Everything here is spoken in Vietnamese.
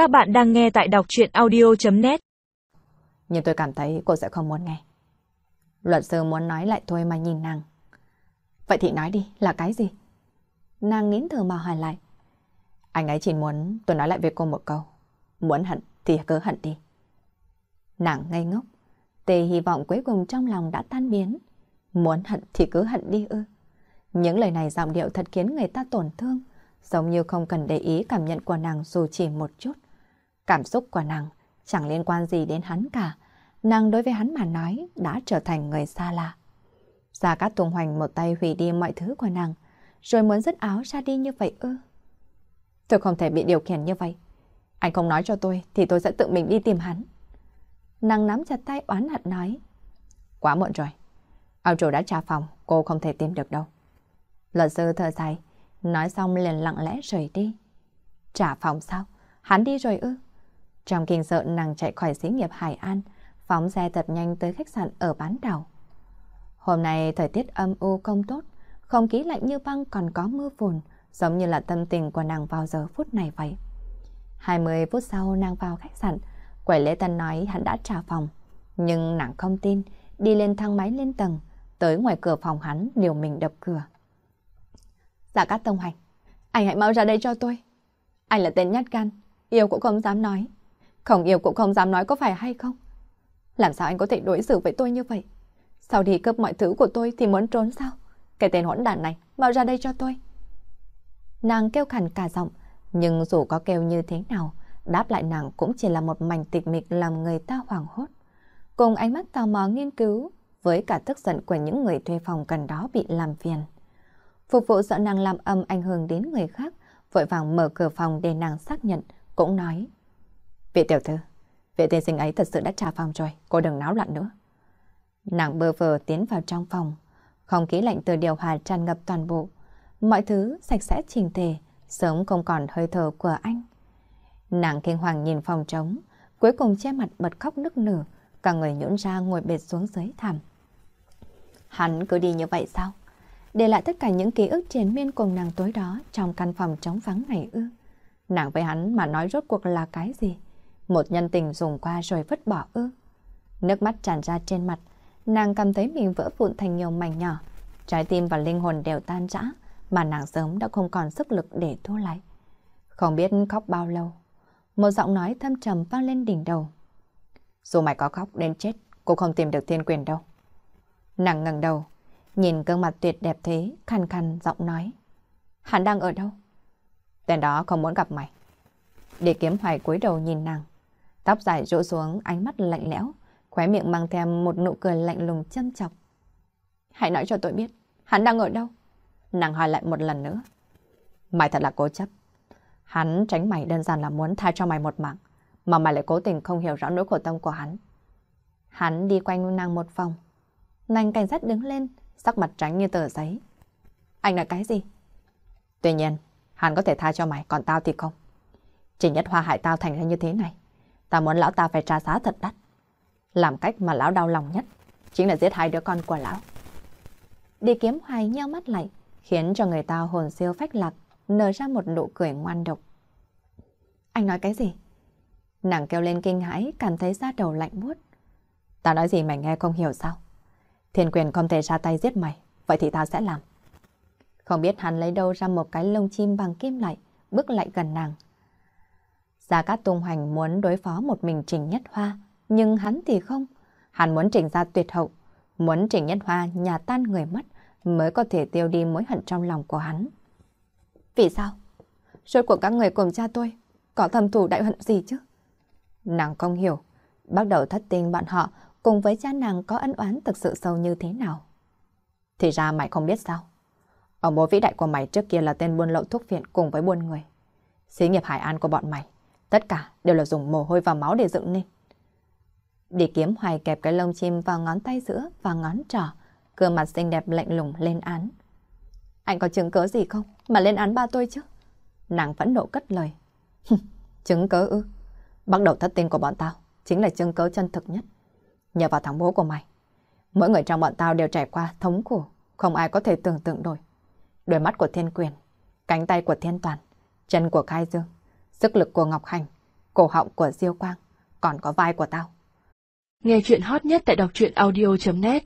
Các bạn đang nghe tại đọc chuyện audio.net Nhưng tôi cảm thấy cô sẽ không muốn nghe. Luật sư muốn nói lại thôi mà nhìn nàng. Vậy thì nói đi, là cái gì? Nàng nín thở mà hỏi lại. Anh ấy chỉ muốn tôi nói lại với cô một câu. Muốn hận thì cứ hận đi. Nàng ngây ngốc. Tề hy vọng cuối cùng trong lòng đã tan biến. Muốn hận thì cứ hận đi ư. Những lời này giọng điệu thật khiến người ta tổn thương. Giống như không cần để ý cảm nhận của nàng dù chỉ một chút. Cảm xúc của nàng chẳng liên quan gì đến hắn cả. Nàng đối với hắn mà nói đã trở thành người xa lạ. Gia Cát Tùng Hoành một tay hủy đi mọi thứ của nàng, rồi muốn dứt áo ra đi như vậy ư. Tôi không thể bị điều khiển như vậy. Anh không nói cho tôi thì tôi sẽ tự mình đi tìm hắn. Nàng nắm chặt tay oán hận nói. Quá muộn rồi. Ông chủ đã trả phòng, cô không thể tìm được đâu. Luật sư thở dài, nói xong liền lặng lẽ rời đi. Trả phòng sao? Hắn đi rồi ư? Trong kinh sợ nàng chạy khỏi xí nghiệp Hải An, phóng xe thật nhanh tới khách sạn ở bán đảo. Hôm nay thời tiết âm u không tốt, không khí lạnh như băng còn có mưa phùn, giống như là tâm tình của nàng vào giờ phút này vậy. 20 phút sau nàng vào khách sạn, quầy lễ tân nói hắn đã trả phòng, nhưng nàng không tin, đi lên thang máy lên tầng, tới ngoài cửa phòng hắn liều mình đập cửa. Dạ cát tông hành, anh hãy mau ra đây cho tôi. Anh là tên nhát gan, yêu cũng không dám nói. Không yêu cũng không dám nói có phải hay không? Làm sao anh có thể đối xử với tôi như vậy? Sau đi cướp mọi thứ của tôi thì muốn trốn sao? Cái tên hỗn đản này, mau ra đây cho tôi. Nàng kêu khẳng cả giọng, nhưng dù có kêu như thế nào, đáp lại nàng cũng chỉ là một mảnh tịch mịch làm người ta hoảng hốt. Cùng ánh mắt tò mò nghiên cứu, với cả tức giận của những người thuê phòng gần đó bị làm phiền. Phục vụ sợ nàng làm âm ảnh hưởng đến người khác, vội vàng mở cửa phòng để nàng xác nhận, cũng nói. Vị tiểu thư, vị tiên sinh ấy thật sự đã trả phòng rồi, cô đừng náo loạn nữa. Nàng bơ vờ tiến vào trong phòng, không khí lạnh từ điều hòa tràn ngập toàn bộ. Mọi thứ sạch sẽ chỉnh tề, sớm không còn hơi thở của anh. Nàng kinh hoàng nhìn phòng trống, cuối cùng che mặt bật khóc nức nở, cả người nhũn ra ngồi bệt xuống dưới thảm. Hắn cứ đi như vậy sao? Để lại tất cả những ký ức triền miên cùng nàng tối đó trong căn phòng trống vắng này ư. Nàng với hắn mà nói rốt cuộc là cái gì? Một nhân tình dùng qua rồi vứt bỏ ư. Nước mắt tràn ra trên mặt, nàng cảm thấy mình vỡ vụn thành nhiều mảnh nhỏ. Trái tim và linh hồn đều tan rã, mà nàng sớm đã không còn sức lực để thu lại. Không biết khóc bao lâu, một giọng nói thâm trầm vang lên đỉnh đầu. Dù mày có khóc đến chết, cũng không tìm được thiên quyền đâu. Nàng ngẩng đầu, nhìn gương mặt tuyệt đẹp thế, khăn khăn giọng nói. Hắn đang ở đâu? Tên đó không muốn gặp mày. Để kiếm hoài cúi đầu nhìn nàng. Tóc dài rũ xuống, ánh mắt lạnh lẽo, khóe miệng mang thêm một nụ cười lạnh lùng châm chọc. Hãy nói cho tôi biết, hắn đang ở đâu? Nàng hỏi lại một lần nữa. Mày thật là cố chấp. Hắn tránh mày đơn giản là muốn tha cho mày một mạng, mà mày lại cố tình không hiểu rõ nỗi khổ tâm của hắn. Hắn đi quanh nàng một vòng. Nàng cảnh sát đứng lên, sắc mặt trắng như tờ giấy. Anh là cái gì? Tuy nhiên, hắn có thể tha cho mày, còn tao thì không. Chỉ nhất hoa hại tao thành ra như thế này ta muốn lão ta phải trả giá thật đắt. Làm cách mà lão đau lòng nhất, chính là giết hai đứa con của lão. Đi kiếm hoài nheo mắt lại, khiến cho người ta hồn siêu phách lạc, nở ra một nụ cười ngoan độc. Anh nói cái gì? Nàng kêu lên kinh hãi, cảm thấy da đầu lạnh buốt. Ta nói gì mày nghe không hiểu sao? Thiên quyền không thể ra tay giết mày, vậy thì tao sẽ làm. Không biết hắn lấy đâu ra một cái lông chim bằng kim lại, bước lại gần nàng. Gia Cát Tung Hoành muốn đối phó một mình Trình Nhất Hoa, nhưng hắn thì không. Hắn muốn Trình ra tuyệt hậu, muốn Trình Nhất Hoa nhà tan người mất mới có thể tiêu đi mối hận trong lòng của hắn. Vì sao? Rốt của các người cùng cha tôi có thầm thủ đại hận gì chứ? Nàng không hiểu, bắt đầu thất tình bọn họ cùng với cha nàng có ân oán thực sự sâu như thế nào. Thì ra mày không biết sao. Ở bố vĩ đại của mày trước kia là tên buôn lậu thuốc viện cùng với buôn người. Xí nghiệp hải an của bọn mày, tất cả đều là dùng mồ hôi và máu để dựng nên. Đi kiếm hoài kẹp cái lông chim vào ngón tay giữa và ngón trỏ, gương mặt xinh đẹp lạnh lùng lên án. Anh có chứng cớ gì không mà lên án ba tôi chứ? Nàng phẫn nộ cất lời. chứng cớ ư? Bắt đầu thất tin của bọn tao chính là chứng cớ chân thực nhất. Nhờ vào thằng bố của mày, mỗi người trong bọn tao đều trải qua thống khổ, không ai có thể tưởng tượng nổi. Đôi mắt của thiên quyền, cánh tay của thiên toàn, chân của khai dương, sức lực của Ngọc Hành, cổ họng của Diêu Quang, còn có vai của tao. Nghe chuyện hot nhất tại đọc truyện audio.net